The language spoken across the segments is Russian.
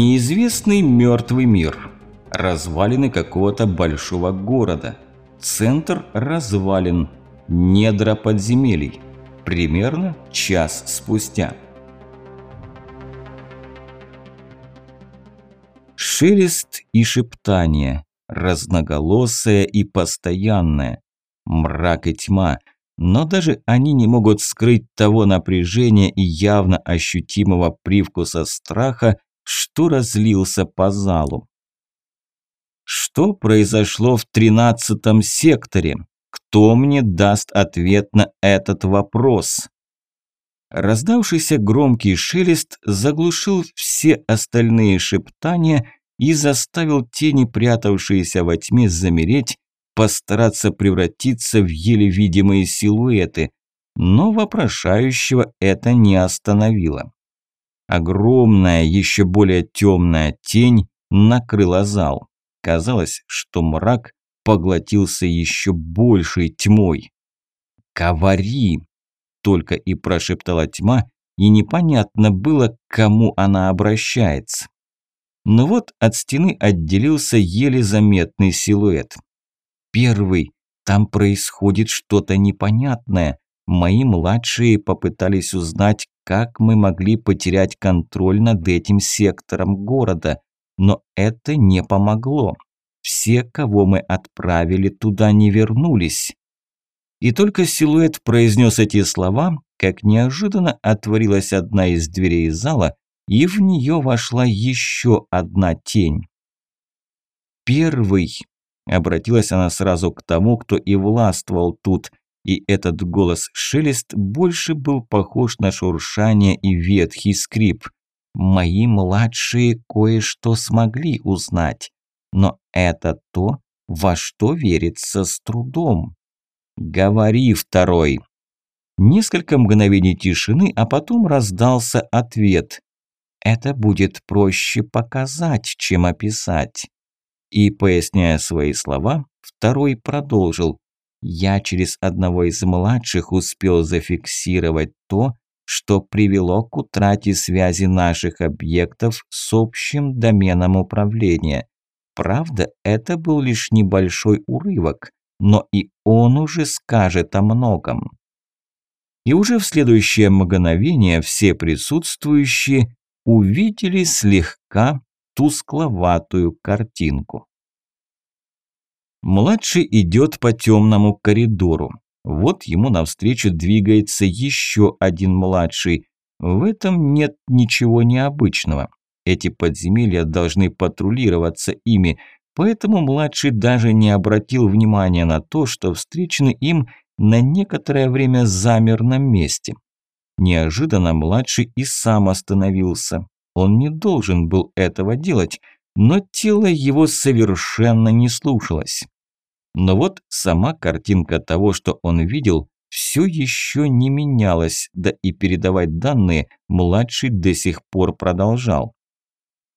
Неизвестный мертвый мир. Развалины какого-то большого города. Центр развалин. Недра подземелий. Примерно час спустя. Шелест и шептание. Разноголосое и постоянное. Мрак и тьма. Но даже они не могут скрыть того напряжения и явно ощутимого привкуса страха, что разлился по залу. Что произошло в тринадцатом секторе? Кто мне даст ответ на этот вопрос? Раздавшийся громкий шелест заглушил все остальные шептания и заставил тени, прятавшиеся во тьме, замереть, постараться превратиться в еле видимые силуэты, но вопрошающего это не остановило. Огромная, еще более темная тень накрыла зал. Казалось, что мрак поглотился еще большей тьмой. «Говори!» – только и прошептала тьма, и непонятно было, к кому она обращается. Но вот от стены отделился еле заметный силуэт. «Первый, там происходит что-то непонятное. Мои младшие попытались узнать, как мы могли потерять контроль над этим сектором города, но это не помогло. Все, кого мы отправили туда, не вернулись. И только силуэт произнес эти слова, как неожиданно отворилась одна из дверей зала, и в нее вошла еще одна тень. «Первый», – обратилась она сразу к тому, кто и властвовал тут, и этот голос-шелест больше был похож на шуршание и ветхий скрип. Мои младшие кое-что смогли узнать, но это то, во что верится с трудом. «Говори, второй!» Несколько мгновений тишины, а потом раздался ответ. «Это будет проще показать, чем описать». И, поясняя свои слова, второй продолжил. Я через одного из младших успел зафиксировать то, что привело к утрате связи наших объектов с общим доменом управления. Правда, это был лишь небольшой урывок, но и он уже скажет о многом. И уже в следующее мгновение все присутствующие увидели слегка тускловатую картинку. Младший идет по темному коридору. Вот ему навстречу двигается еще один младший. В этом нет ничего необычного. Эти подземелья должны патрулироваться ими, поэтому младший даже не обратил внимания на то, что встречный им на некоторое время замер на месте. Неожиданно младший и сам остановился. Он не должен был этого делать, но тело его совершенно не слушалось. Но вот сама картинка того, что он видел, все еще не менялась, да и передавать данные младший до сих пор продолжал.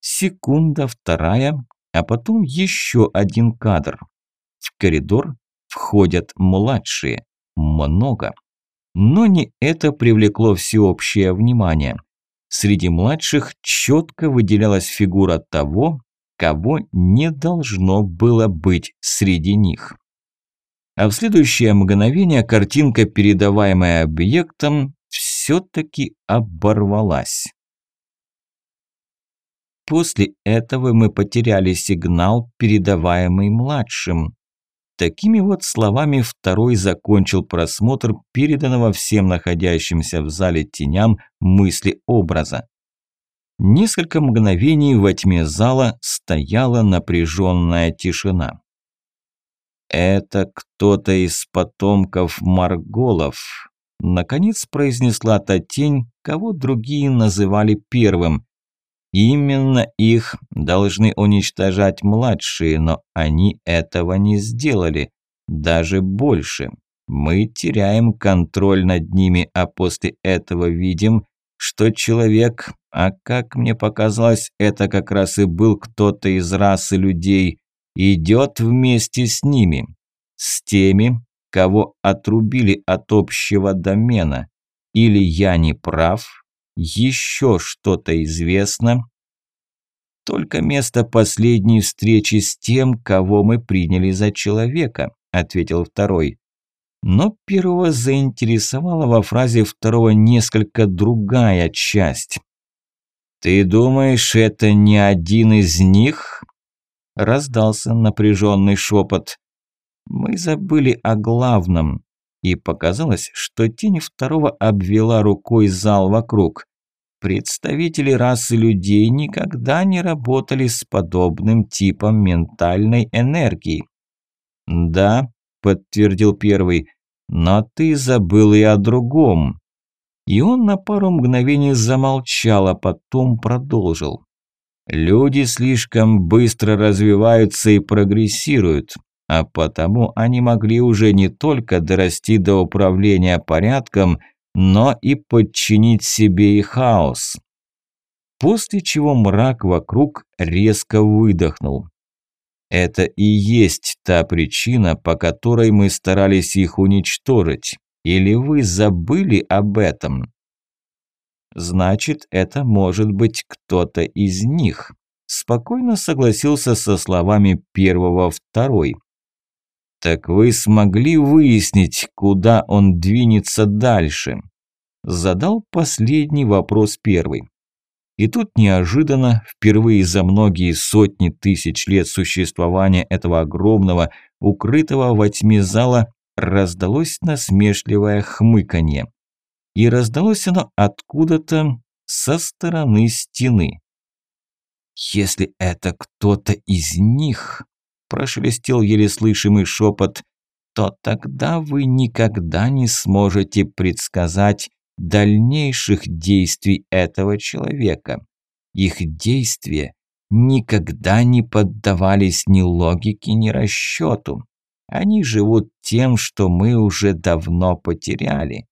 Секунда, вторая, а потом еще один кадр. В коридор входят младшие. Много. Но не это привлекло всеобщее внимание. Среди младших четко выделялась фигура того, кого не должно было быть среди них. А в следующее мгновение картинка, передаваемая объектом, все-таки оборвалась. После этого мы потеряли сигнал, передаваемый младшим. Такими вот словами второй закончил просмотр переданного всем находящимся в зале теням мысли образа. Несколько мгновений во тьме зала стояла напряженная тишина. «Это кто-то из потомков Марголов», – наконец произнесла та тень, кого другие называли первым. Именно их должны уничтожать младшие, но они этого не сделали. Даже больше. Мы теряем контроль над ними, а после этого видим, что человек, а как мне показалось, это как раз и был кто-то из расы людей, идет вместе с ними, с теми, кого отрубили от общего домена. Или я не прав, еще что-то известно, Только место последней встречи с тем, кого мы приняли за человека, ответил второй. Но первого заинтересовала во фразе второго несколько другая часть. «Ты думаешь, это не один из них?» Раздался напряженный шепот. Мы забыли о главном, и показалось, что тень второго обвела рукой зал вокруг. Представители расы людей никогда не работали с подобным типом ментальной энергии. «Да», – подтвердил первый, – «но ты забыл и о другом». И он на пару мгновений замолчал, а потом продолжил. «Люди слишком быстро развиваются и прогрессируют, а потому они могли уже не только дорасти до управления порядком – но и подчинить себе и хаос. После чего мрак вокруг резко выдохнул. Это и есть та причина, по которой мы старались их уничтожить. Или вы забыли об этом? Значит, это может быть кто-то из них. Спокойно согласился со словами первого второй. «Так вы смогли выяснить, куда он двинется дальше?» Задал последний вопрос первый. И тут неожиданно, впервые за многие сотни тысяч лет существования этого огромного, укрытого во тьме зала, раздалось насмешливое хмыканье. И раздалось оно откуда-то со стороны стены. «Если это кто-то из них», прошелестел еле слышимый шепот, то тогда вы никогда не сможете предсказать дальнейших действий этого человека. Их действия никогда не поддавались ни логике, ни расчету. Они живут тем, что мы уже давно потеряли.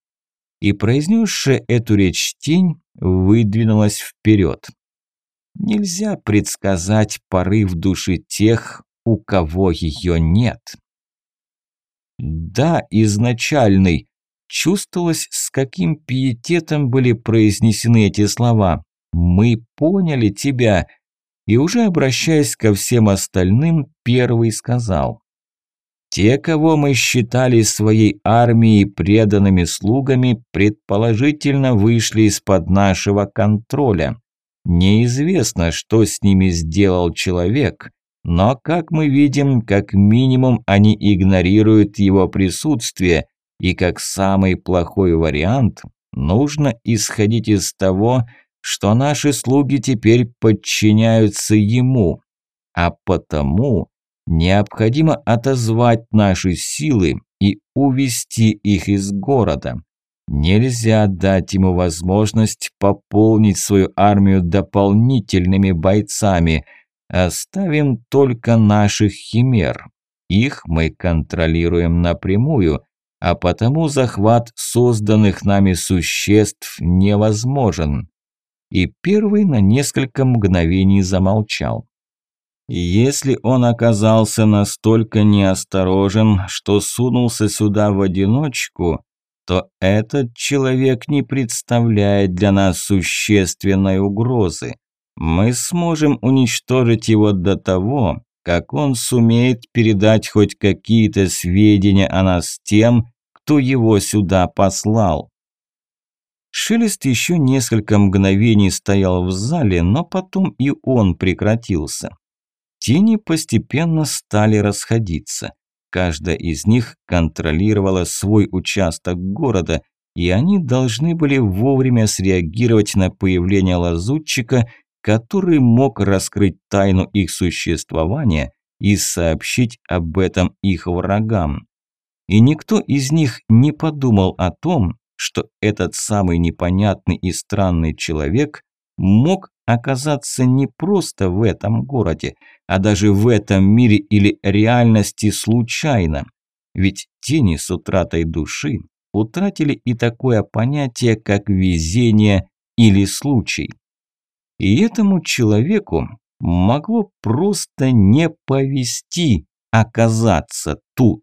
И произнесшая эту речь тень выдвинулась вперед. Нельзя предсказать порыв души тех, у кого ее нет. Да, изначальный. Чувствовалось, с каким пиететом были произнесены эти слова. «Мы поняли тебя». И уже обращаясь ко всем остальным, первый сказал. «Те, кого мы считали своей армией преданными слугами, предположительно вышли из-под нашего контроля. Неизвестно, что с ними сделал человек, но, как мы видим, как минимум они игнорируют его присутствие, и как самый плохой вариант нужно исходить из того, что наши слуги теперь подчиняются ему, а потому необходимо отозвать наши силы и увести их из города. Нельзя дать ему возможность пополнить свою армию дополнительными бойцами – Оставим только наших химер. Их мы контролируем напрямую, а потому захват созданных нами существ невозможен. И первый на несколько мгновений замолчал. Если он оказался настолько неосторожен, что сунулся сюда в одиночку, то этот человек не представляет для нас существенной угрозы мы сможем уничтожить его до того, как он сумеет передать хоть какие-то сведения о нас тем, кто его сюда послал. Шелест еще несколько мгновений стоял в зале, но потом и он прекратился. Тени постепенно стали расходиться. Каждая из них контролировала свой участок города, и они должны были вовремя среагировать на появление лазутчика который мог раскрыть тайну их существования и сообщить об этом их врагам. И никто из них не подумал о том, что этот самый непонятный и странный человек мог оказаться не просто в этом городе, а даже в этом мире или реальности случайно. Ведь тени с утратой души утратили и такое понятие, как везение или случай. И этому человеку могло просто не повести оказаться тут.